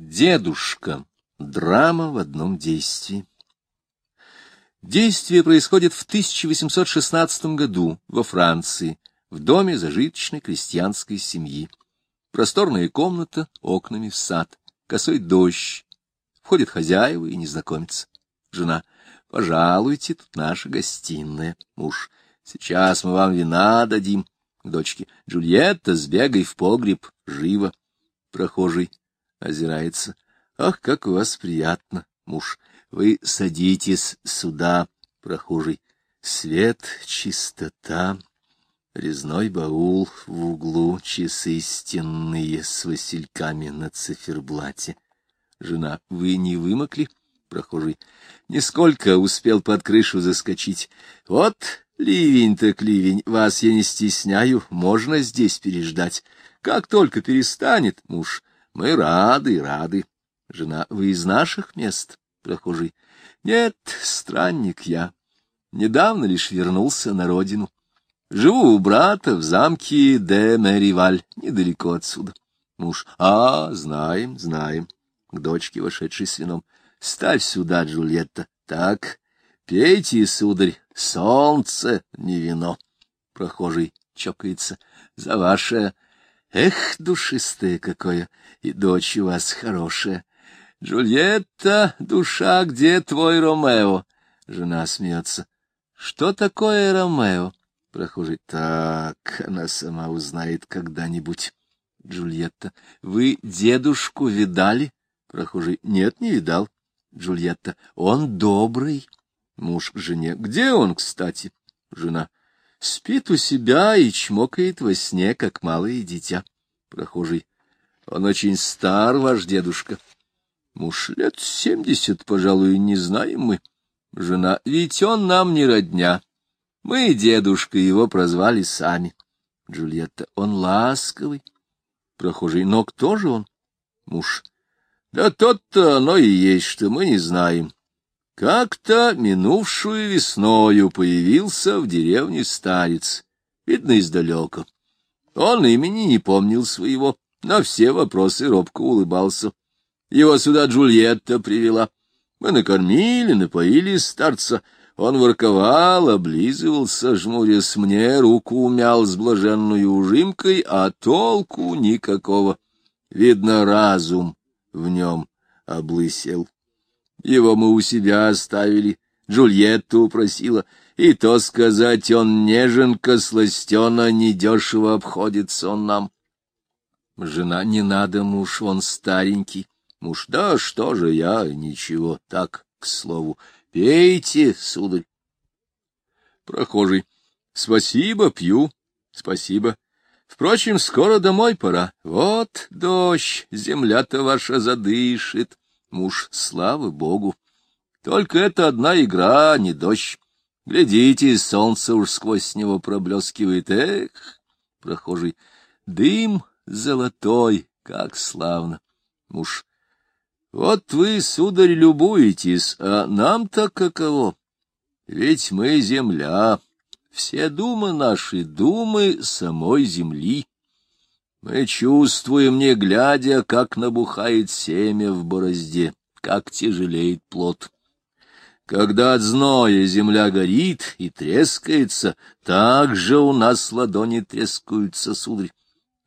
Дедушка. Драма в одном действии. Действие происходит в 1816 году во Франции, в доме зажиточной крестьянской семьи. Просторная комната, окнами в сад, косой дождь. Входит хозяева и незнакомец. Жена. Пожалуйте, тут наша гостиная. Муж. Сейчас мы вам вина дадим. Дочке. Джульетта, сбегай в погреб. Живо. Прохожий. Озирается. Ах, как у вас приятно. Муж. Вы садитесь сюда. Прохожий. Свет, чистота. Резной баул в углу, часы стенные с васильками на циферблате. Жена. Вы не вымокли? Прохожий. Нисколько успел под крышу заскочить. Вот ливень так ливень, вас я не стесняю, можно здесь переждать. Как только перестанет, муж, мы рады, рады. Жена, вы из наших мест? Прохожий. Нет, странник я. Недавно лишь вернулся на родину. Живу у брата в замке де Мериваль, недалеко отсюда. Муж. А, знаем, знаем. К дочке, вошедшей с вином. Ставь сюда, Джульетта. Так, пейте, сударь, солнце, не вино. Прохожий чокается. За ваше... Эх, душистое какое, и дочь у вас хорошая. Джульетта, душа, где твой Ромео? Жена смеется. Что такое Ромео? Прохожий. Так, она сама узнает когда-нибудь. Джульетта. Вы дедушку видали? Прохожий. Нет, не видал. Джульетта. Он добрый. Муж к жене. Где он, кстати? Жена. Спит у себя и чмокает во сне, как малое дитя. Прохожий. Он очень стар, ваш дедушка. Муж лет семьдесят, пожалуй, не знаем мы. Жена. Ведь он нам не родня. Мы, дедушка, его прозвали сами. Джульетта. Он ласковый. Прохожий. Но кто же он? Муж. Да тот-то оно и есть, что мы не знаем. Как-то минувшую весною появился в деревне старец, видно издалека. Он имени не помнил своего, на все вопросы робко улыбался. Его сюда Джульетта привела. Мы накормили, напоили старца. Он ворковал, облизывался, жмурясь мне, руку умял с блаженной ужимкой, а толку никакого. Видно, разум в нем облысел. Его мы у себя оставили, Джульетту упросила, и то сказать, он неженка сластена, недешево обходится он нам. Жена, не надо, муж, он старенький. Муж, да что же я, ничего, так, к слову, пейте, сударь. Прохожий, спасибо, пью, спасибо. Впрочем, скоро домой пора. Вот дождь, земля-то ваша задышит. Муж, слава богу. Только это одна игра, не дождь. Глядите, солнце уж сквозь него проблескивает. Эх, прохожий, дым золотой, как славно. Муж, вот вы, сударь, любуетесь, а нам-то каково? Ведь мы земля, все думы наши — думы самой земли. Мы чувствуем, не глядя, как набухает семя в борозде, как тяжелеет плод. Когда от зноя земля горит и трескается, так же у нас ладони трескаются, сударь.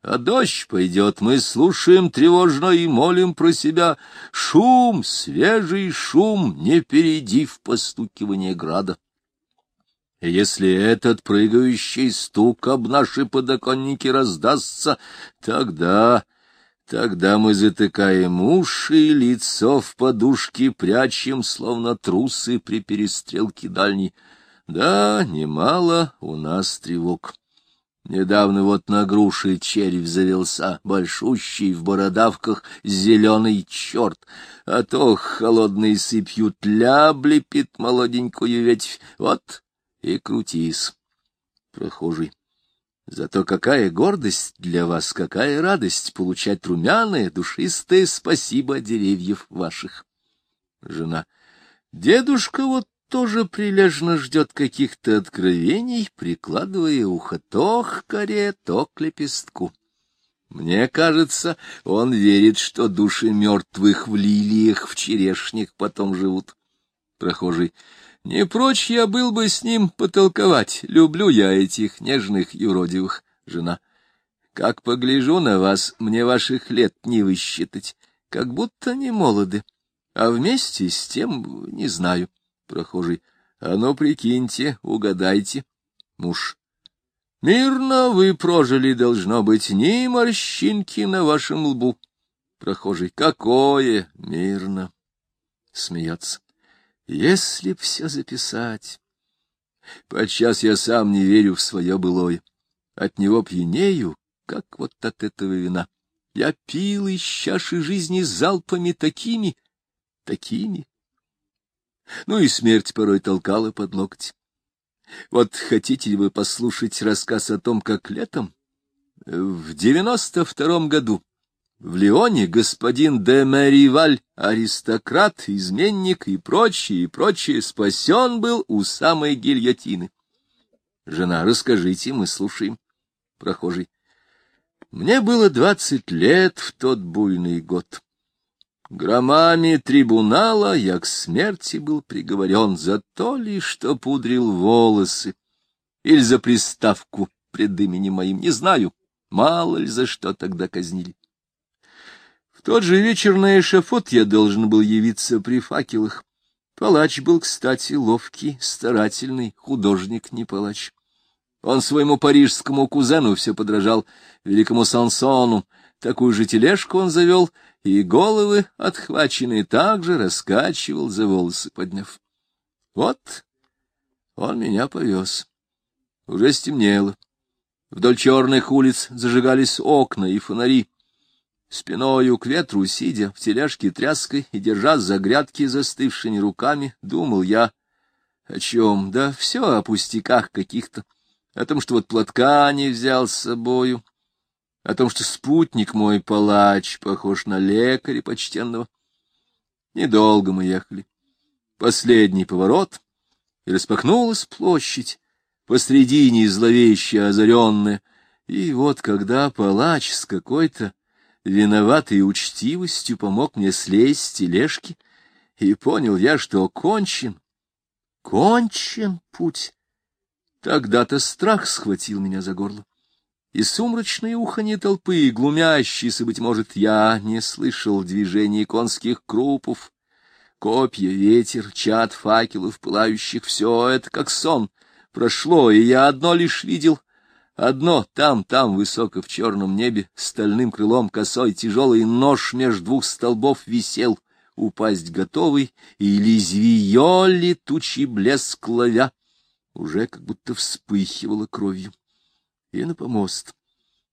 А дождь пойдет, мы слушаем тревожно и молим про себя. Шум, свежий шум, не перейди в постукивание града. Если этот прыгающий стук об наши подоконники раздастся, тогда... Тогда мы затыкаем уши и лицо в подушки прячем, словно трусы при перестрелке дальней. Да, немало у нас тревог. Недавно вот на груши червь завелся, большущий в бородавках зеленый черт, а то холодной сыпью тля облепит молоденькую ветвь. Вот и крутись, прохожий. Зато какая гордость для вас, какая радость получать румяное, душистое спасибо деревьев ваших. Жена. Дедушка вот тоже прилежно ждет каких-то откровений, прикладывая ухо то к коре, то к лепестку. Мне кажется, он верит, что души мертвых в лилиях, в черешнях потом живут. Прохожий. Не прочь я был бы с ним потолковать. Люблю я этих нежных юродивых. Жена. Как погляжу на вас, мне ваших лет не высчитать. Как будто не молоды. А вместе с тем не знаю. Прохожий. А ну, прикиньте, угадайте. Муж. Мирно вы прожили, должно быть, ни морщинки на вашем лбу. Прохожий. Какое мирно. Смеется. Если б все записать. Подчас я сам не верю в свое былое. От него пьянею, как вот от этого вина. Я пил из чаши жизни залпами такими, такими. Ну и смерть порой толкала под локоть. Вот хотите ли вы послушать рассказ о том, как летом, в девяносто втором году, в Лионе господин де Мериваль, аристократ, изменник и прочее, и прочее, спасен был у самой гильотины. Жена, расскажите, мы слушаем. Прохожий. Мне было двадцать лет в тот буйный год. Громами трибунала я к смерти был приговорен за то ли, что пудрил волосы, или за приставку пред именем моим, не знаю, мало ли за что тогда казнили. Тот же вечер на эшафот я должен был явиться при факелах. Палач был, кстати, ловкий, старательный, художник не палач. Он своему парижскому кузену все подражал, великому Сансону. Такую же тележку он завел — и головы, отхваченные, также раскачивал за волосы подняв. Вот он меня повез. Уже стемнело. Вдоль черных улиц зажигались окна и фонари. Спиною к ветру, сидя в тележке тряской и держа за грядки застывшими руками, думал я о чем? Да все о пустяках каких-то. О том, что вот платка не взял с собою, о том, что спутник мой палач похож на лекаря почтенного. Недолго мы ехали. Последний поворот, и распахнулась площадь, посредине зловеще озаренная, и вот когда палач с какой-то виноватой учтивостью помог мне слезть с тележки, и понял я, что кончен, кончен путь, тогда-то страх схватил меня за горло и сумрачное уханье толпы, глумящийся, быть может, я не слышал движений конских крупов. Копья, ветер, чад факелов, пылающих — все это как сон. Прошло, и я одно лишь видел. Одно там, там, высоко в черном небе, стальным крылом косой тяжелый нож между двух столбов висел, упасть готовый, и лезвие летучий блеск ловя уже как будто вспыхивало кровью и на помост.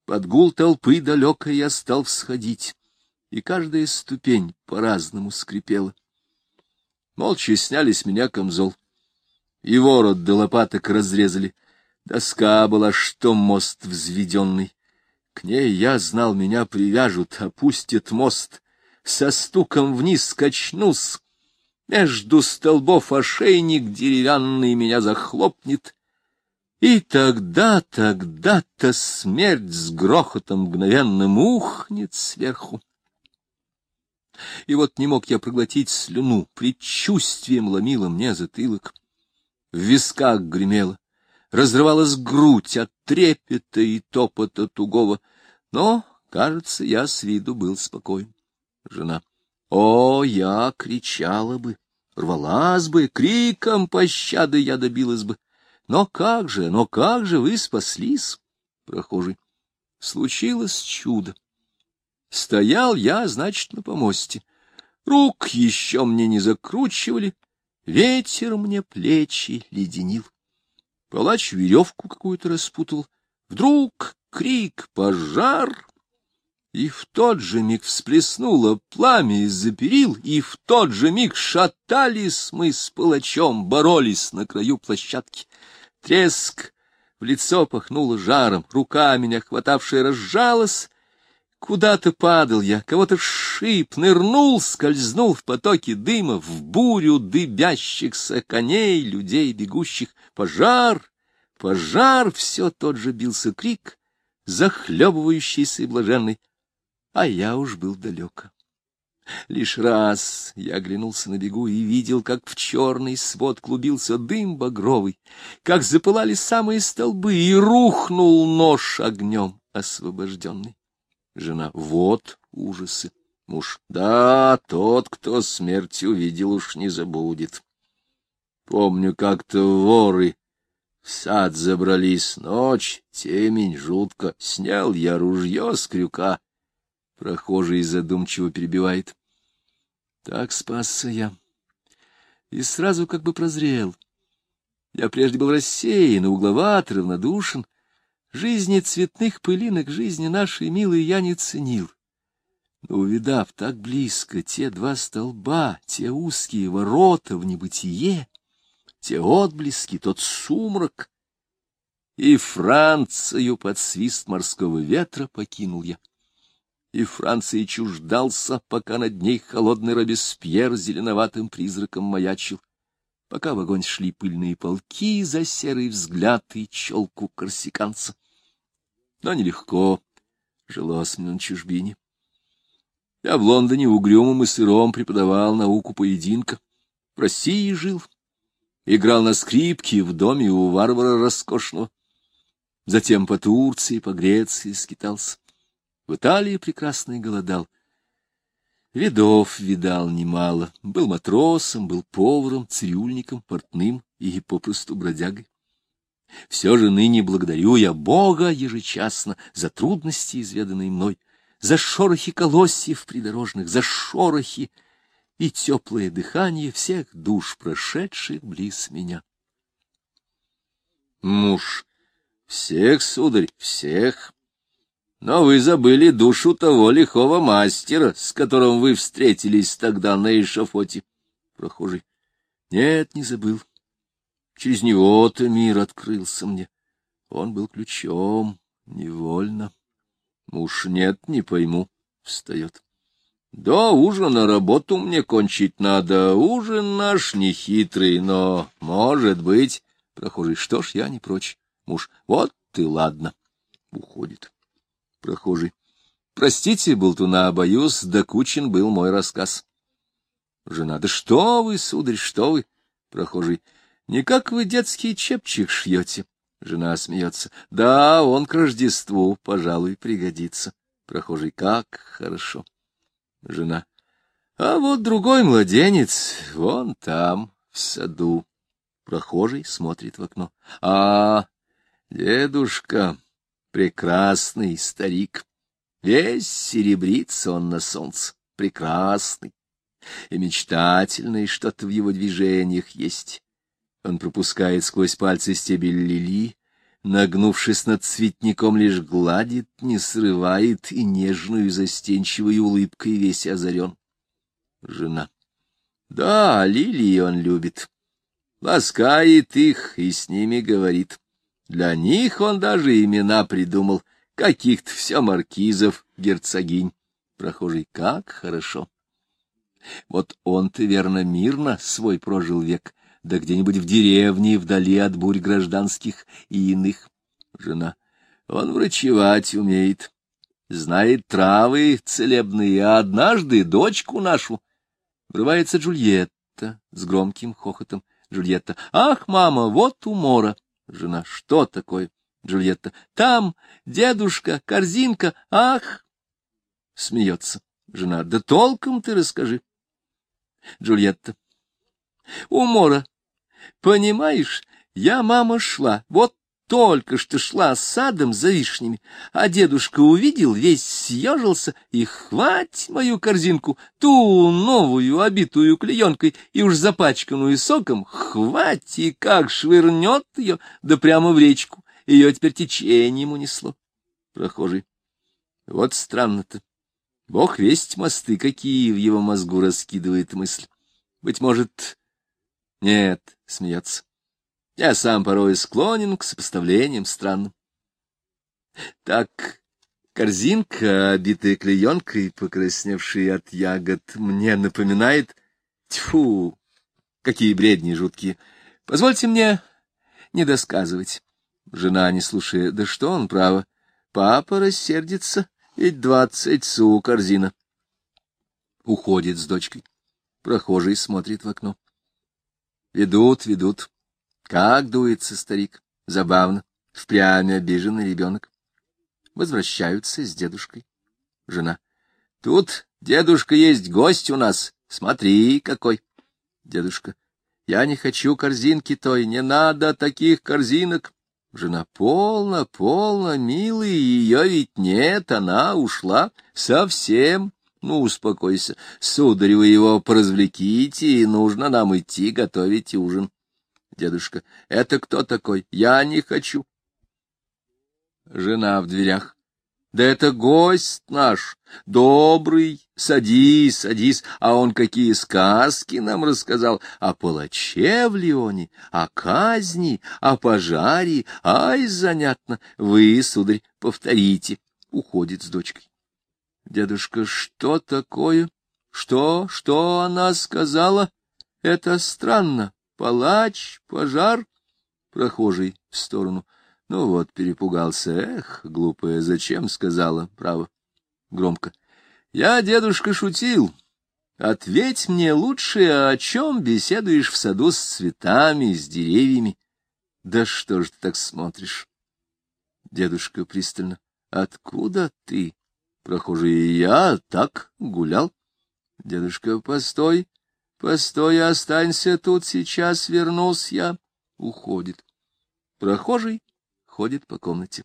Под гул толпы далеко я стал всходить, и каждая ступень по-разному скрипела. Молча сняли с меня камзол, и ворот до лопаток разрезали. Доска была, что мост взведенный. К ней, я знал, меня привяжут, опустят мост. Со стуком вниз скачнусь, между столбов ошейник деревянный меня захлопнет, и тогда, тогда-то смерть с грохотом мгновенным ухнет сверху. И вот не мог я проглотить слюну, предчувствием ломило мне затылок. В висках гремело, разрывалась грудь от трепета и топота тугого, но, кажется, я с виду был спокоен. Жена. О, я кричала бы, рвалась бы, криком пощады я добилась бы. Но как же, но как же вы спаслись? Прохожий. Случилось чудо. Стоял я, значит, на помосте. Рук еще мне не закручивали, ветер мне плечи леденил. Палач веревку какую-то распутал. Вдруг крик «Пожар!» И в тот же миг всплеснуло пламя из-за перил, и в тот же миг шатались мы с палачом, боролись на краю площадки. Треск, в лицо пахнуло жаром, рука меня, хватавшая, разжалась. Куда-то падал я, кого-то шип, нырнул, скользнул в потоке дыма, в бурю дыбящихся коней, людей, бегущих. Пожар, пожар, все тот же бился крик, захлебывающийся и блаженный, а я уж был далеко. Лишь раз я оглянулся на бегу и видел, как в черный свод клубился дым багровый, как запылали самые столбы, и рухнул нож огнем освобожденный. Жена — вот ужасы. Муж — да, тот, кто смерть увидел, уж не забудет. Помню, как-то воры в сад забрались ночь, темень жутко. Снял я ружье с крюка. Прохожий задумчиво перебивает. Так спасся я. И сразу как бы прозрел. Я прежде был рассеян, угловат, равнодушен. Жизни цветных пылинок, жизни нашей милой я не ценил. Но, увидав так близко те два столба, те узкие ворота в небытие, те отблески, тот сумрак, и Францию под свист морского ветра покинул я. И Франции чуждался, пока над ней холодный Робеспьер зеленоватым призраком маячил, пока в огонь шли пыльные полки за серый взгляд и челку корсиканца. Но нелегко жилось мне на чужбине. Я в Лондоне угрюмым и сыром преподавал науку поединка. В России жил, играл на скрипке в доме у варвара роскошного. Затем по Турции, по Греции скитался. В Италии прекрасно и голодал. Видов видал немало. Был матросом, был поваром, цирюльником, портным и попросту бродягой. Все же ныне благодарю я Бога ежечасно за трудности, изведанные мной, за шорохи колосьев придорожных, за шорохи и теплое дыхание всех душ, прошедших близ меня. Муж. Всех, сударь, всех. Но вы забыли душу того лихого мастера, с которым вы встретились тогда на эшафоте. Прохожий. Нет, не забыл. Через него-то мир открылся мне. Он был ключом, невольно. Муж нет, не пойму. Встает. До ужина работу мне кончить надо. Ужин наш нехитрый, но, может быть... Прохожий, что ж, я не прочь. Муж, вот ты, ладно. Уходит. Прохожий. Простите, болтуна, боюсь, докучен был мой рассказ. Жена, да что вы, сударь, что вы? Прохожий, не как вы детский чепчик шьете. Жена смеется. Да, он к Рождеству, пожалуй, пригодится. Прохожий, как хорошо. Жена. А вот другой младенец, вон там, в саду. Прохожий смотрит в окно. А, дедушка, прекрасный старик. Весь серебрится он на солнце, прекрасный. И мечтательный что-то в его движениях есть. Он пропускает сквозь пальцы стебель лили, нагнувшись над цветником, лишь гладит, не срывает и нежную застенчивой улыбкой весь озарен. Жена. Да, лилии он любит. Ласкает их и с ними говорит. Для них он даже имена придумал, каких-то все маркизов, герцогинь. Прохожий, как хорошо. Вот он-то, верно, мирно свой прожил век, да где-нибудь в деревне, вдали от бурь гражданских и иных. Жена. Он врачевать умеет, знает травы целебные, а однажды дочку нашу. Врывается Джульетта с громким хохотом. Джульетта. Ах, мама, вот умора. Жена. Что такое? Джульетта. Там дедушка, корзинка. Ах! Смеется. Жена. Да толком ты расскажи. Джульетта. Умора Понимаешь, я, мама, шла, вот только что шла садом за вишнями, а дедушка увидел, весь съежился, и хвать мою корзинку, ту новую, обитую клеенкой и уж запачканную соком, хвать, и как швырнет ее, да прямо в речку, ее теперь течением унесло. Прохожий. Вот странно-то. Бог весть мосты, какие в его мозгу раскидывает мысль. Быть может, нет, смеется. Я сам порой склонен к сопоставлениям странным. Так, корзинка, обитая клеенкой, покрасневшая от ягод, мне напоминает... Тьфу! Какие бредни жуткие! Позвольте мне не досказывать. Жена, не слушая, да что он, право, Папа рассердится, ведь двадцать су корзина. Уходит с дочкой. Прохожий смотрит в окно. Ведут, ведут. Как дуется старик. Забавно. Впрямь обиженный ребенок. Возвращаются с дедушкой. Жена. Тут, дедушка, есть гость у нас. Смотри, какой. Дедушка. Я не хочу корзинки той, не надо таких корзинок. Жена, полно, полно, милый, ее ведь нет, она ушла совсем. Ну, успокойся, сударь, вы его поразвлеките, и нужно нам идти готовить ужин. Дедушка, это кто такой? Я не хочу. Жена в дверях. Да это гость наш, добрый, садись, садись, а он какие сказки нам рассказал о палаче в Леоне, о казни, о пожаре, ай, занятно, вы, сударь, повторите, уходит с дочкой. Дедушка, что такое? Что, что она сказала? Это странно, палач, пожар, прохожий в сторону. Ну вот, перепугался. Эх, глупая, зачем сказала, право. Громко. Я, дедушка, шутил. Ответь мне лучше, о чем беседуешь в саду с цветами, с деревьями. Да что ж ты так смотришь? Дедушка пристально. Откуда ты? Прохожий, я так гулял. Дедушка, постой, постой, останься тут, сейчас вернусь я. Уходит. Прохожий ходит по комнате.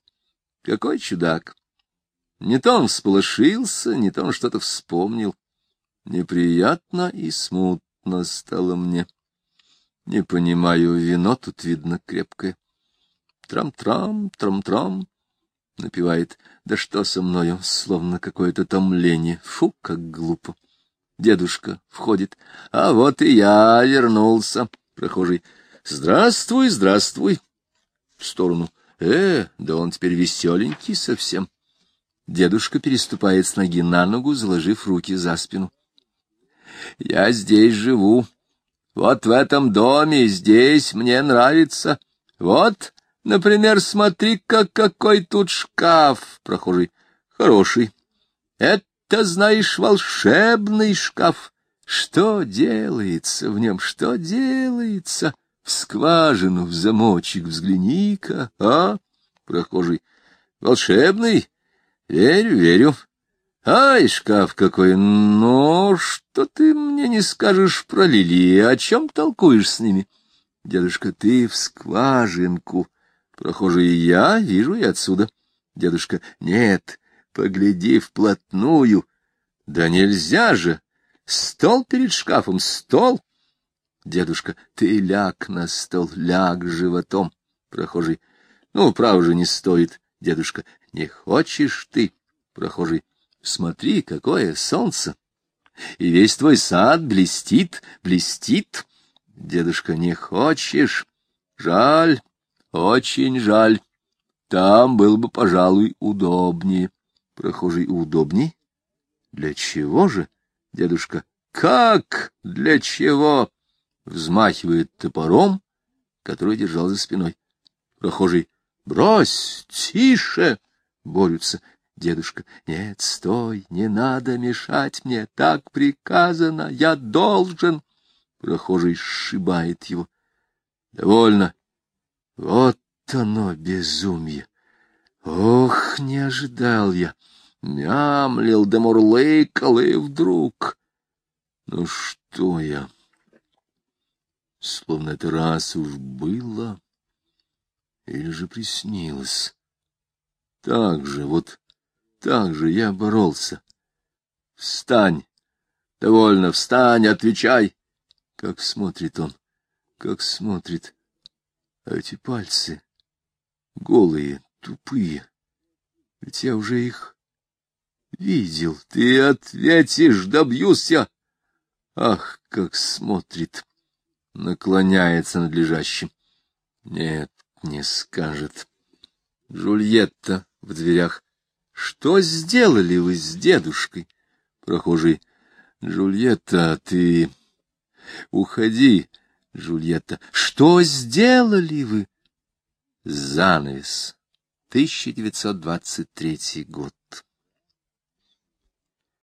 Какой чудак! Не то он всполошился, не то он что-то вспомнил. Неприятно и смутно стало мне. Не понимаю, вино тут видно крепкое. Трам-трам, трам-трам, напевает. Да что со мною, словно какое-то томление. Фу, как глупо. Дедушка входит. А вот и я вернулся. Прохожий. Здравствуй, здравствуй. В сторону. Э, да он теперь веселенький совсем. Дедушка переступает с ноги на ногу, заложив руки за спину. Я здесь живу. Вот в этом доме, здесь мне нравится. Вот, например, смотри-ка, какой тут шкаф. Прохожий. Хороший. Это, знаешь, волшебный шкаф. Что делается в нем, что делается? — в скважину, в замочек взгляни-ка, а? Прохожий. Волшебный? Верю, верю. Ай, шкаф какой! Но что ты мне не скажешь про лилии? О чем толкуешь с ними? Дедушка, ты в скважинку. Прохожий, я вижу и отсюда. Дедушка, нет, погляди вплотную. Да нельзя же! Стол перед шкафом, стол. Дедушка, ты ляг на стол, ляг животом. Прохожий, ну, право же, не стоит. Дедушка, не хочешь ты? Прохожий, смотри, какое солнце. И весь твой сад блестит, блестит. Дедушка, не хочешь? Жаль, очень жаль. Там было бы, пожалуй, удобнее. Прохожий, удобней? Для чего же? Дедушка, как? Для чего? взмахивает топором, который держал за спиной. Прохожий «Брось! Тише!» борются. Дедушка «Нет, стой, не надо мешать мне, так приказано, я должен!» Прохожий сшибает его. «Довольно! Вот оно, безумие! Ох, не ожидал я!» Мямлил да мурлыкал, и вдруг... Ну что я словно это раз уж было или же приснилось. Так же, вот так же я боролся. Встань! Довольно, встань, отвечай! Как смотрит он, как смотрит. А эти пальцы голые, тупые. Ведь я уже их видел. Ты ответишь, добьюсь я. Ах, как смотрит! наклоняется над лежащим. Нет, не скажет. Жульетта в дверях. Что сделали вы с дедушкой? Прохожий. Жульетта, ты... Уходи, Жульетта. Что сделали вы? Занавес. 1923 год.